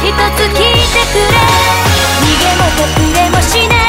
一つ聞いてくれ。逃げも隠れもしない。